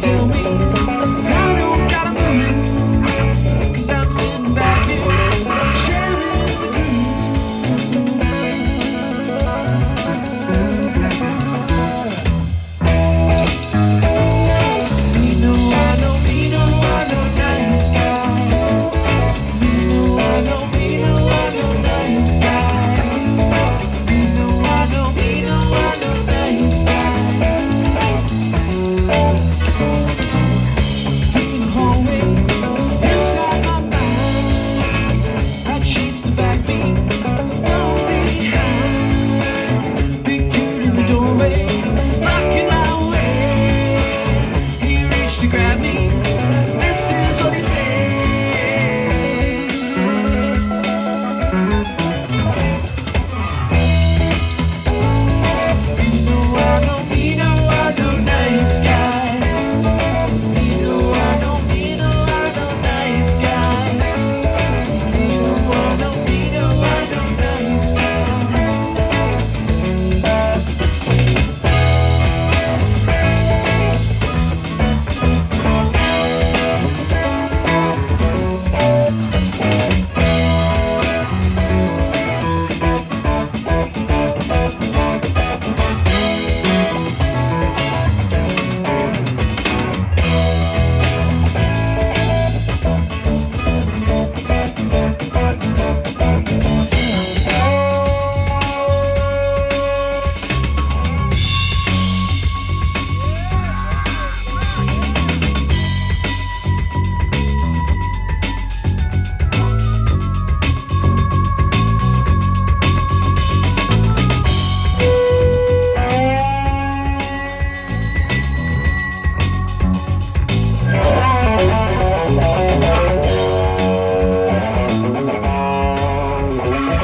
tell me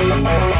Bye.